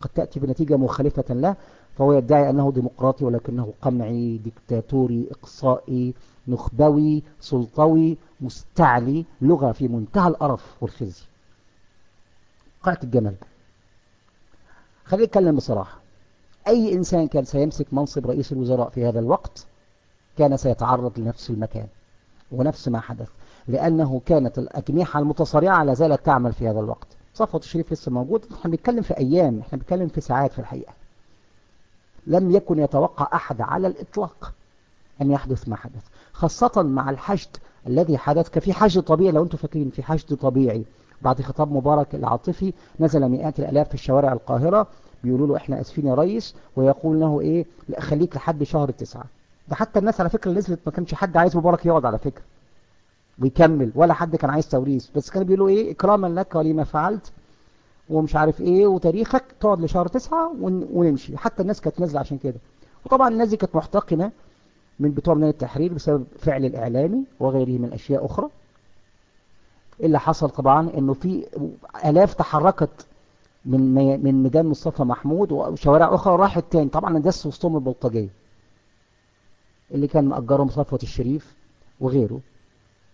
قد تأتي بنتيجة مخالفة له. فهو يدعي أنه ديمقراطي ولكنه قمعي ديكتاتوري إقصائي نخبوي سلطوي مستعلي لغة في منتهى القرف والخزي. قاعة الجمل. خلينا نتكلم بصراحة. أي إنسان كان سيمسك منصب رئيس الوزراء في هذا الوقت كان سيتعرض لنفس المكان ونفس ما حدث لأنه كانت الأجنحة المتصارعة لا زالت تعمل في هذا الوقت. صفوة الشريف لسه موجود. إحنا بنتكلم في أيام إحنا بنتكلم في ساعات في الحقيقة. لم يكن يتوقع أحد على الإطلاق أن يحدث ما حدث. خاصة مع الحشد الذي حدث كفي حشد طبيعي لو أنتم فاكرين في حشد طبيعي بعد خطاب مبارك العاطفي نزل مئات الألاف في الشوارع القاهرة بيقولوا له إحنا آسفين يا ريس ويقول له إيه لا خليك لحد شهر تسعة. ده حتى الناس على فكرة نزلت ما كانش حد عايز مبارك يقعد على فكرة ويكمل ولا حد كان عايز توريث. بس كانوا بيقولوا إيه إكراما لك ولما فعلت ومش عارف إيه وتاريخك تقعد لشهر تسعة ونمشي. حتى الناس كانت نازلة عشان كده. وطبعا الناس دي كانت محتقنة من بتوع من التحرير بسبب فعل الإعلامي وغيره من أشياء أخرى. اللي حصل طبعا إنه في آلاف تحركت من من ميدان مصطفى محمود وشوارع أخرى راحت تاني. طبعا دس وسطهم البلطجية اللي كان مأجرهم صفوة الشريف وغيره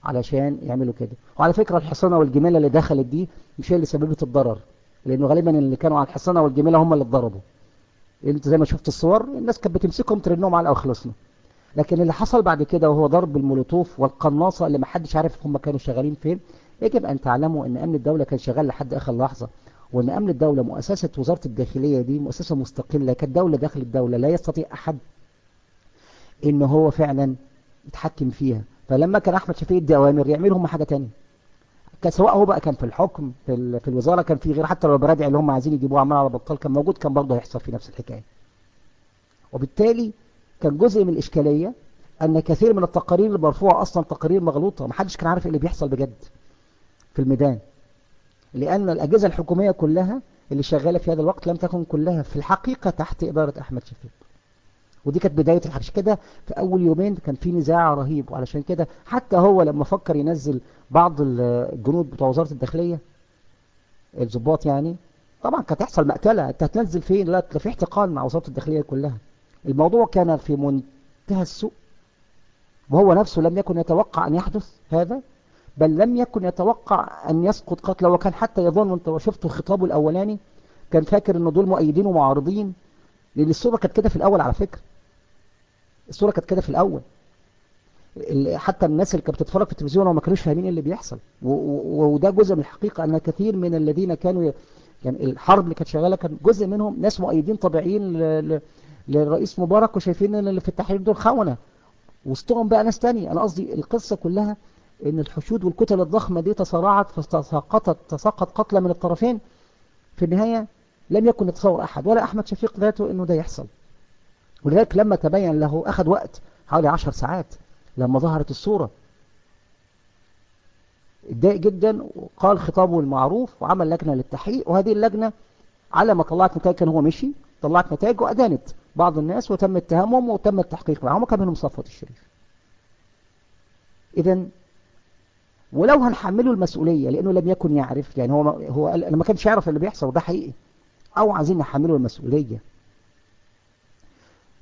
علشان يعملوا كده. وعلى فكرة الحصانة والجميلة اللي دخلت دي مش هي اللي سببت الضرر. لأنه غالبا اللي كانوا على الحصانة والجميلة هم اللي اتضربوا. أنت زي ما شفت الصور الناس كانت بتمسكهم ترنهم على وخلصنا لكن اللي حصل بعد كده وهو ضرب المولوتوف والقناصة اللي ما حدش عارف هم كانوا شغالين فين يجب أن تعلموا أن أمن الدولة كان شغال لحد آخر لحظة وأن أمن الدولة مؤسسة وزارة الداخلية دي مؤسسة مستقلة كالدولة داخل الدولة لا يستطيع أحد أن هو فعلا يتحكم فيها. فلما كان أحمد شفيق يدي أوامر يعملوا هم حاجة تانية. سواء هو بقى كان في الحكم في, في الوزارة كان في غير حتى لو البرادع اللي هم عايزين يجيبوه عمال على بطال كان موجود كان برضه هيحصل في نفس الحكاية. وبالتالي كان جزء من الإشكالية أن كثير من التقارير المرفوعة أصلا تقارير مغلوطة محدش كان عارف اللي بيحصل بجد في الميدان. لأن الأجهزة الحكومية كلها اللي شغالة في هذا الوقت لم تكن كلها في الحقيقة تحت إدارة أحمد شفيق. ودي كانت بداية الحرش كده في أول يومين كان في نزاع رهيب وعلشان كده حتى هو لما فكر ينزل بعض الجنود بتوع وزارة الداخلية الضباط يعني طبعا كانت تحصل مقتلة. أنت هتنزل فين؟ لا في احتقان مع وزارة الداخلية كلها. الموضوع كان في منتهى السوء وهو نفسه لم يكن يتوقع أن يحدث هذا بل لم يكن يتوقع أن يسقط قتله. وكان حتى يظن وانت شفت خطابه الأولاني كان فاكر أنه دول مؤيدين ومعارضين. لأن الصورة كانت كده في الأول على فكرة الصورة كانت كده في الأول حتى الناس اللي كانت بتتفرج في التلفزيون وما كانوش فاهمين اللي بيحصل وده جزء من الحقيقة أن كثير من الذين كانوا. يعني الحرب اللي كانت شغالة كان جزء منهم ناس مؤيدين طبيعيين. للرئيس مبارك وشايفين إن اللي في التحرير دول خونة وسطهم بقى ناس تانية أنا قصدي القصة كلها إن الحشود والكتل الضخمة دي تصارعت فتساقطت تساقط قتلى من الطرفين في النهاية لم يكن يتصور أحد ولا أحمد شفيق ذاته إنه ده يحصل. ولذلك لما تبين له أخذ وقت حوالي عشر ساعات لما ظهرت الصورة اتضايق جدا وقال خطابه المعروف وعمل لجنة للتحقيق وهذه اللجنة على ما طلعت نتائج كان هو مشي طلعت نتائج وأدانت بعض الناس وتم اتهامهم وتم التحقيق معهم وكان منهم صفوة الشريف. إذا ولو هنحمله المسؤولية لأنه لم يكن يعرف يعني هو هو ما كانش يعرف اللي بيحصل وده حقيقي. أو عايزين نحمله المسؤولية.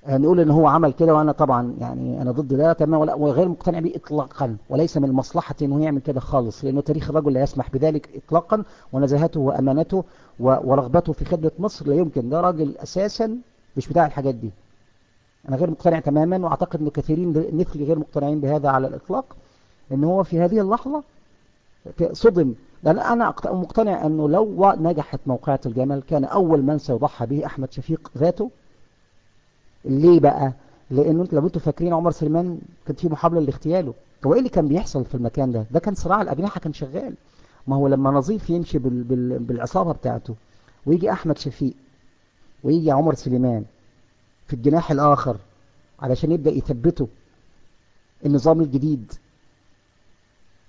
نقول إن هو عمل كده وأنا طبعا يعني أنا ضد ده تماما وغير مقتنع به اطلاقا وليس من مصلحة إنه يعمل كده خالص لأنه تاريخ الرجل لا يسمح بذلك اطلاقا ونزاهته وأمانته ورغبته في خدمة مصر لا يمكن. ده راجل أساسا مش بتاع الحاجات دي. أنا غير مقتنع تماما وأعتقد إن كثيرين مثلي غير مقتنعين بهذا على الإطلاق إن هو في هذه اللحظة صدم لأن أنا مقتنع أنه لو نجحت موقعة الجمل كان أول من سيضحى به أحمد شفيق ذاته. ليه بقى؟ لأنه أنت لو أنتوا فاكرين عمر سليمان كان في محاولة لاغتياله. هو إيه اللي كان بيحصل في المكان ده؟ ده كان صراع الأجنحة كان شغال. ما هو لما نظيف يمشي بال... بال... بالعصابة بتاعته ويجي أحمد شفيق ويجي عمر سليمان في الجناح الآخر علشان يبدأ يثبته النظام الجديد.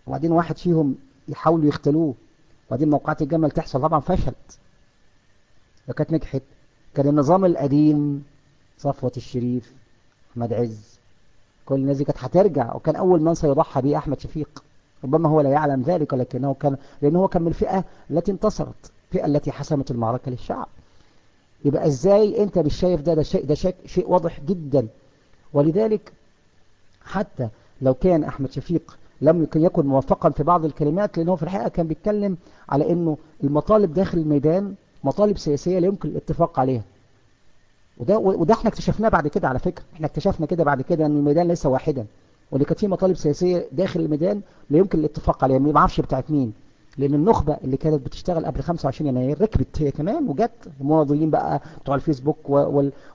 وبعدين واحد فيهم يحاولوا يختلوه. وبعدين موقعات الجمل تحصل طبعا فشلت. لو كانت نجحت. كان النظام القديم صفوة الشريف أحمد عز كل الناس دي كانت هترجع. وكان أول من سيضحى به أحمد شفيق. ربما هو لا يعلم ذلك ولكنه كان لأنه هو كان من الفئة التي انتصرت الفئة التي حسمت المعركة للشعب. يبقى إزاي أنت مش شايف ده؟ ده شيء ده شيء, شيء واضح جدا. ولذلك حتى لو كان أحمد شفيق لم يكن موفقا في بعض الكلمات لأنه في الحقيقة كان بيتكلم على إنه المطالب داخل الميدان مطالب سياسية لا يمكن الاتفاق عليها. وده وده إحنا اكتشفناه بعد كده على فكرة. إحنا اكتشفنا كده بعد كده إن الميدان ليس واحدا. واللي كانت فيه مطالب سياسية داخل الميدان لا يمكن الاتفاق عليها. ما أعرفش بتاعت مين. لأن النخبة اللي كانت بتشتغل قبل 25 يناير ركبت هي كمان وجت المناضلين بقى بتوع الفيسبوك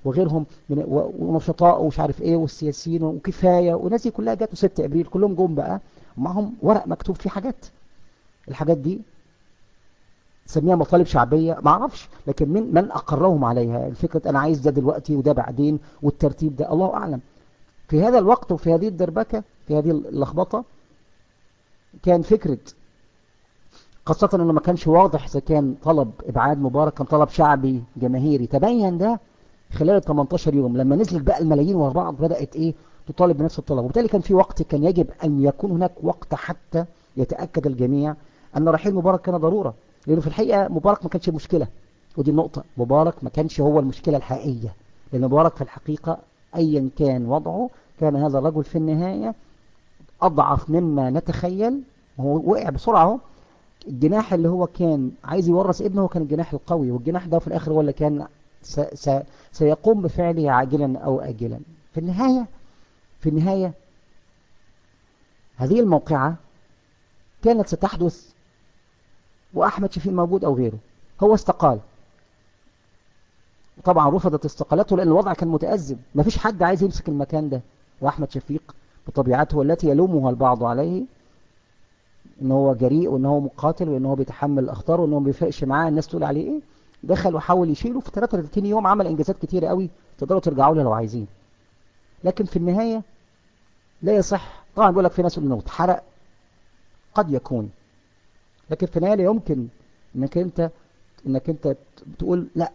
وغيرهم ونشطاء ومش عارف إيه والسياسيين وكفاية والناس دي كلها جت و6 أبريل كلهم جم بقى ومعهم ورق مكتوب فيه حاجات. الحاجات دي سميها مطالب شعبية ما أعرفش لكن من من أقرهم عليها. الفكرة أنا عايز ده دلوقتي وده بعدين والترتيب ده. الله أعلم. في هذا الوقت وفي هذه الدربكة في هذه اللخبطة كان فكرة خاصة إنه ما كانش واضح إذا كان طلب إبعاد مبارك كان طلب شعبي جماهيري. تبين ده خلال ال 18 يوم لما نزلت بقى الملايين ورا بعض بدأت إيه؟ تطالب بنفس الطلب. وبالتالي كان في وقت كان يجب أن يكون هناك وقت حتى يتأكد الجميع أن رحيل مبارك كان ضرورة. لأنه في الحقيقة مبارك ما كانش مشكلة. ودي النقطة. مبارك ما كانش هو المشكلة الحقيقية. لأن مبارك في الحقيقة ايا كان وضعه كان هذا الرجل في النهاية أضعف مما نتخيل. هو وقع بسرعة أهو. الجناح اللي هو كان عايز يورث ابنه هو كان الجناح القوي والجناح ده في الآخر هو اللي كان س س سيقوم بفعله عاجلا أو آجلا. في النهاية في النهاية هذه الموقعة كانت ستحدث وأحمد شفيق موجود أو غيره. هو استقال. طبعا رفضت استقالته لأن الوضع كان متأزم. ما فيش حد عايز يمسك المكان ده. وأحمد شفيق بطبيعته التي يلومها البعض عليه إن هو جريء وإن هو مقاتل وإن هو بيتحمل الأخطار وإن هو ما بيفرقش معاه الناس تقول عليه إيه؟ دخل وحاول يشيله في 33 يوم عمل إنجازات كتيرة قوي تقدروا ترجعوا له لو عايزين. لكن في النهاية لا يصح. طبعا بيقول لك في ناس إنه اتحرق. قد يكون. لكن في النهاية لا يمكن إنك أنت إنك أنت تقول لا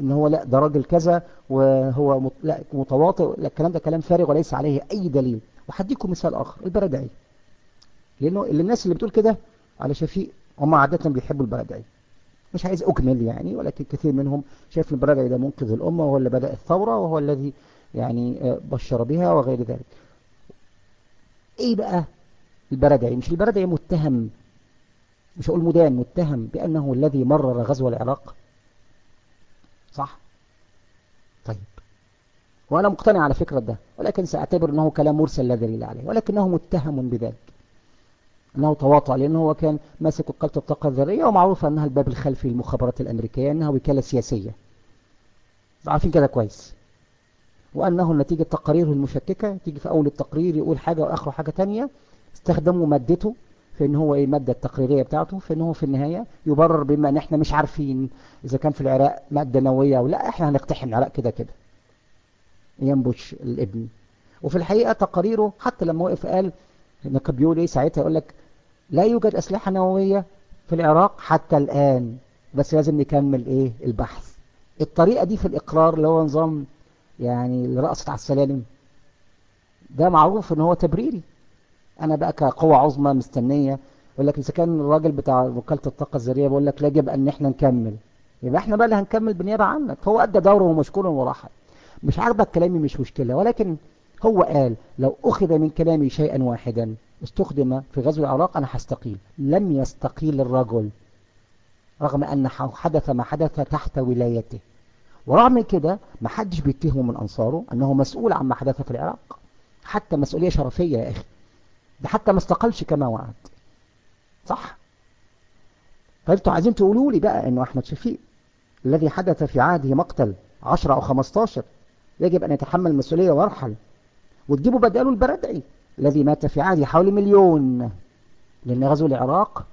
إن هو لا ده راجل كذا وهو مت... لا متواطئ. لا الكلام ده كلام فارغ وليس عليه أي دليل. وهديكم مثال آخر البردعي لأنه اللي الناس اللي بتقول كده على شفيق هم عادة بيحبوا البردعي مش عايز اجمل يعني ولكن كثير منهم شايف البردعي ده منقذ الأمة وهو اللي بدأ الثورة وهو الذي يعني بشر بها وغير ذلك. إيه بقى البردعي مش البردعي متهم مش هقول مدان متهم بأنه الذي مرر غزو العراق؟ صح؟ طيب. وأنا مقتنع على فكرة ده ولكن سأعتبر إنه كلام مرسل لا دليل عليه ولكنه متهم بذلك. أنه تواطع لأنه هو كان ماسك وكالة الطاقة الذرية ومعروف أنها الباب الخلفي للمخابرات الأمريكية أنها وكالة سياسية. عارفين كده كويس. وأنه نتيجة تقاريره المشككة تيجي في أول التقرير يقول حاجة وآخره حاجة تانية استخدموا مادته في إن هو إيه المادة التقريرية بتاعته في إن هو في النهاية يبرر بما إن إحنا مش عارفين إذا كان في العراق مادة نووية أو لا إحنا هنقتحم العراق كده كده. ينبش الابن. وفي الحقيقة تقاريره حتى لما وقف قال انك بيقول إيه ساعتها يقول لك لا يوجد أسلحة نووية في العراق حتى الآن بس لازم نكمل إيه؟ البحث. الطريقة دي في الإقرار اللي هو نظام يعني الرقصة على السلالم ده معروف إن هو تبريري. أنا بقى كقوة عظمى مستنية يقول لك إذا كان الراجل بتاع وكالة الطاقة الذرية بيقول لك يجب أن إحنا نكمل. يبقى إحنا بقى اللي هنكمل بالنيابة عنك هو أدى دوره ومشكور ورحل مش عاجبك كلامي مش مشكلة ولكن هو قال لو أخذ من كلامي شيئا واحدا استخدم في غزو العراق أنا هستقيل لم يستقيل الرجل رغم أن حدث ما حدث تحت ولايته. ورغم كده ما حدش بيتهمه من أنصاره أنه مسؤول عما حدث في العراق. حتى مسؤولية شرفية يا أخي. ده حتى ما استقلش كما وعد. صح؟ فانتوا عايزين تقولوا لي بقى أنه أحمد شفيق الذي حدث في عهده مقتل 10 أو 15 يجب أن يتحمل المسؤولية ويرحل وتجيبوا بداله البردعي. الذي مات في عهده حوالي مليون لأن غزو العراق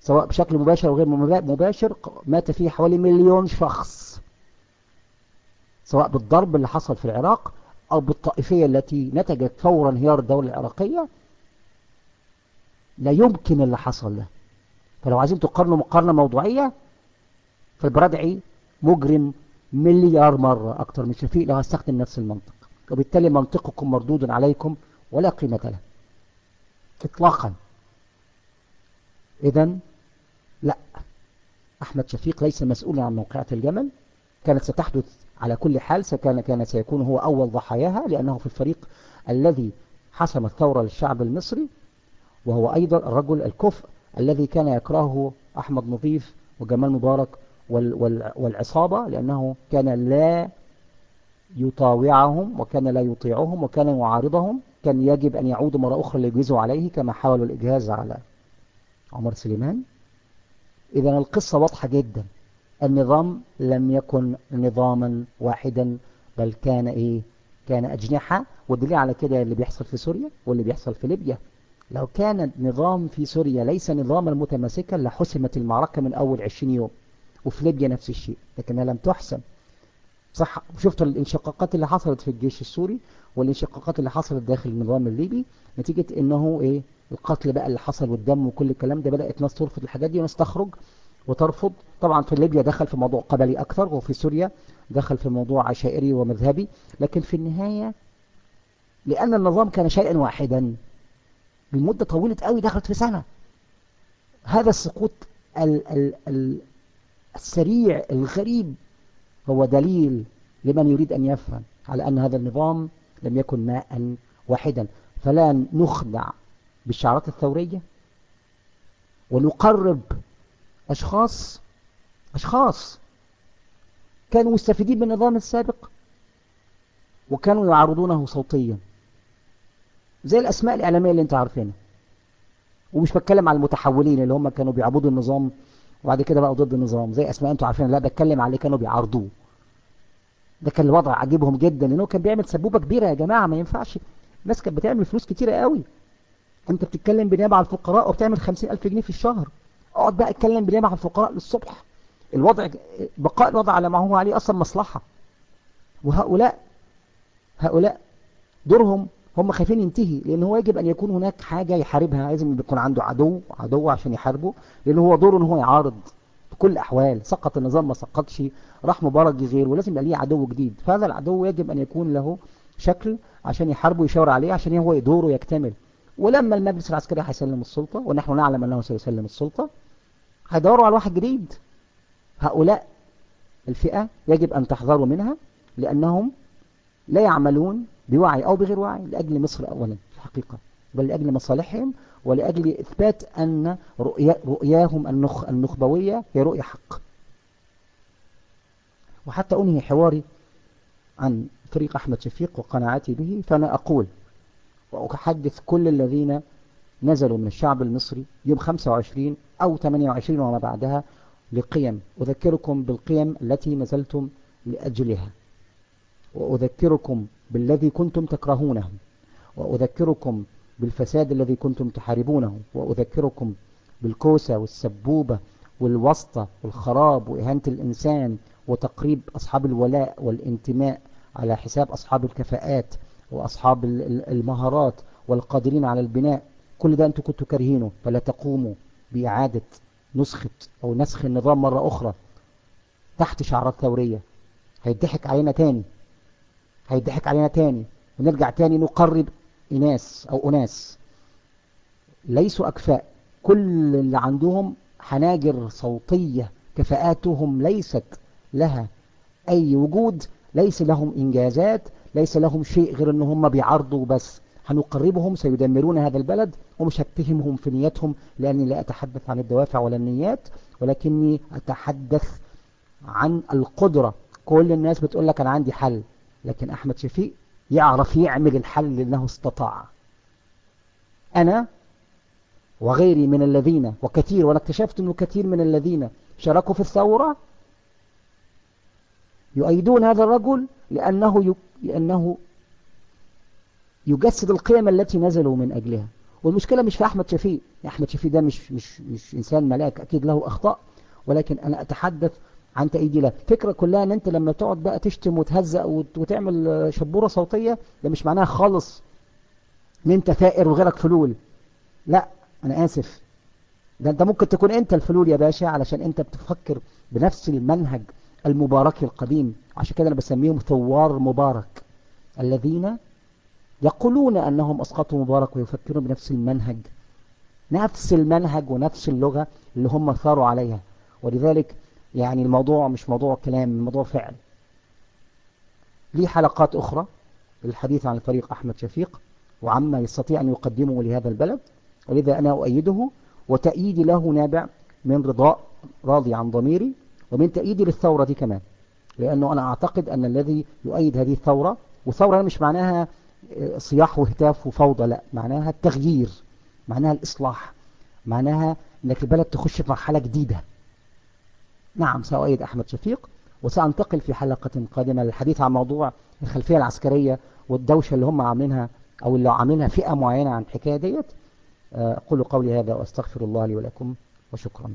سواء بشكل مباشر أو غير مباشر مات فيه حوالي مليون شخص سواء بالضرب اللي حصل في العراق أو بالطائفية التي نتجت فور انهيار الدولة العراقية. لا يمكن اللي حصل ده. فلو عايزين تقارنوا مقارنة موضوعية فالبردعي مجرم مليار مرة أكتر من شفيق لو هستخدم نفس المنطق. وبالتالي منطقكم مردود عليكم ولا قيمة له. إطلاقا. إذا لا. أحمد شفيق ليس مسؤولا عن موقعة الجمل كانت ستحدث على كل حال سكان كان سيكون هو أول ضحاياها لأنه في الفريق الذي حسم الثورة للشعب المصري وهو أيضا الرجل الكفء الذي كان يكرهه أحمد نظيف وجمال مبارك والعصابة لأنه كان لا يطاوعهم وكان لا يطيعهم وكان يعارضهم. كان يجب أن يعودوا مرة أخرى ليجهزوا عليه كما حاولوا الإجهاز على عمر سليمان. إذا القصة واضحة جدا. النظام لم يكن نظاما واحدا بل كان إيه؟ كان أجنحة. والدليل على كده اللي بيحصل في سوريا واللي بيحصل في ليبيا. لو كان النظام في سوريا ليس نظاما متماسكا لحسمت المعركة من أول 20 يوم. وفي ليبيا نفس الشيء لكنها لم تحسم. صح. شفتوا الانشقاقات اللي حصلت في الجيش السوري والانشقاقات اللي حصلت داخل النظام الليبي؟ نتيجة إنه إيه؟ القتل بقى اللي حصل والدم وكل الكلام ده بدأت ناس ترفض الحاجات دي وناس تخرج وترفض. طبعا في ليبيا دخل في موضوع قبلي أكثر وفي سوريا دخل في موضوع عشائري ومذهبي. لكن في النهاية لأن النظام كان شيئا واحدا لمدة طويلة قوي دخلت في سنة. هذا السقوط ال ال ال السريع الغريب هو دليل لمن يريد أن يفهم على أن هذا النظام لم يكن ماء واحدا. فلا نخدع بالشعارات الثورية ونقرب أشخاص أشخاص كانوا مستفيدين من النظام السابق وكانوا يعرضونه صوتيا. زي الأسماء الإعلامية اللي أنت عارفينها. ومش بتكلم على المتحولين اللي هم كانوا بيعبدوا النظام وبعد كده بقوا ضد النظام. زي أسماء أنتوا عارفينها لا بتكلم على اللي كانوا بيعارضوه. ده كان الوضع عجبهم جدا لأنه كان بيعمل سبوبة كبيرة. يا جماعة ما ينفعش. الناس كانت بتعمل فلوس كتيرة قوي. أنت بتتكلم بنيابة على الفقراء وبتعمل خمسين ألف جنيه في الشهر. اقعد بقى اتكلم بنيابة على الفقراء للصبح. الوضع بقاء الوضع على ما هو عليه أصلا مصلحة. وهؤلاء هؤلاء دورهم هم خايفين ينتهي لأن هو يجب أن يكون هناك حاجة يحاربها. لازم يكون عنده عدو عدو عشان يحاربه لأن هو دوره أن هو يعارض. بكل أحوال سقط النظام ما سقطش راح مبارك غير ولازم يبقى ليه عدو جديد. فهذا العدو يجب أن يكون له شكل عشان يحاربه ويشاور عليه عشان هو دوره يكتمل. ولما المجلس العسكري هيسلم السلطة ونحن نعلم أنه سيسلم السلطة هيدوروا على واحد جديد. هؤلاء الفئة يجب أن تحذروا منها لأنهم لا يعملون بوعي أو بغير وعي لأجل مصر أولا في الحقيقة بل لأجل مصالحهم ولأجل إثبات أن رؤيا رؤياهم النخ النخبوية هي رؤية حق. وحتى أنهي حواري عن فريق أحمد شفيق وقناعتي به فأنا أقول وأحدث كل الذين نزلوا من الشعب المصري يوم 25 أو 28 وما بعدها لقيم. أذكركم بالقيم التي نزلتم لأجلها. وأذكركم بالذي كنتم تكرهونه. وأذكركم بالفساد الذي كنتم تحاربونه. وأذكركم بالكوسة والسبوبة والوسطة والخراب وإهانة الإنسان وتقريب أصحاب الولاء والانتماء على حساب أصحاب الكفاءات وأصحاب المهارات والقادرين على البناء. كل ده أنتم كنتوا كارهينه. فلا تقوموا بإعادة نسخة أو نسخ النظام مرة أخرى تحت شعارات ثورية. هيضحك علينا تاني. هيضحك علينا تاني. ونرجع تاني نقرب إناس أو أناس. ليسوا أكفاء. كل اللي عندهم حناجر صوتية. كفاءاتهم ليست لها أي وجود. ليس لهم إنجازات. ليس لهم شيء غير أن هم بيعرضوا بس. هنقربهم سيدمرون هذا البلد ومش هتهمهم في نيتهم. لأني لا أتحدث عن الدوافع ولا النيات ولكني أتحدث عن القدرة. كل الناس بتقول لك أنا عندي حل. لكن أحمد شفيق يعرف يعمل الحل لأنه استطاع. أنا وغيري من الذين وكثير وأنا اكتشفت أنه كثير من الذين شاركوا في الثورة يؤيدون هذا الرجل لأنه. لأنه يجسد القيم التي نزلوا من أجلها. والمشكلة مش في أحمد شفيق. أحمد شفيق ده مش, مش, مش إنسان ملاك أكيد له أخطاء. ولكن أنا أتحدث عن تأييدي له الفكرة كلها أن أنت لما تقعد بقى تشتم وتهزق وتعمل شبورة صوتية ده مش معناها خالص أن أنت ثائر وغيرك فلول. لا أنا آسف. ده أنت ممكن تكون أنت الفلول يا باشا علشان أنت بتفكر بنفس المنهج المبارك القديم. عشان كده أنا بسميهم ثوار مبارك. الذين يقولون أنهم أسقطوا مبارك ويفكرون بنفس المنهج نفس المنهج ونفس اللغة اللي هم ثاروا عليها. ولذلك يعني الموضوع مش موضوع كلام الموضوع فعل. لي حلقات أخرى للحديث عن الفريق أحمد شفيق وعما يستطيع أن يقدمه لهذا البلد ولذا أنا أؤيده وتأييدي له نابع من رضاء راضي عن ضميري ومن تأييدي للثورة دي كمان. لأنه أنا أعتقد أن الذي يؤيد هذه الثورة وثورة مش معناها صياح وهتاف وفوضى لا معناها التغيير معناها الإصلاح معناها أنك البلد تخش في مرحلة جديدة. نعم سأؤيد أحمد شفيق. وسأنتقل في حلقة قادمة للحديث عن موضوع الخلفية العسكرية والدوشة اللي هم عاملينها أو اللي عاملينها فئة معينة عن الحكاية ديت. أقول قولي هذا وأستغفر الله لي ولكم وشكرا.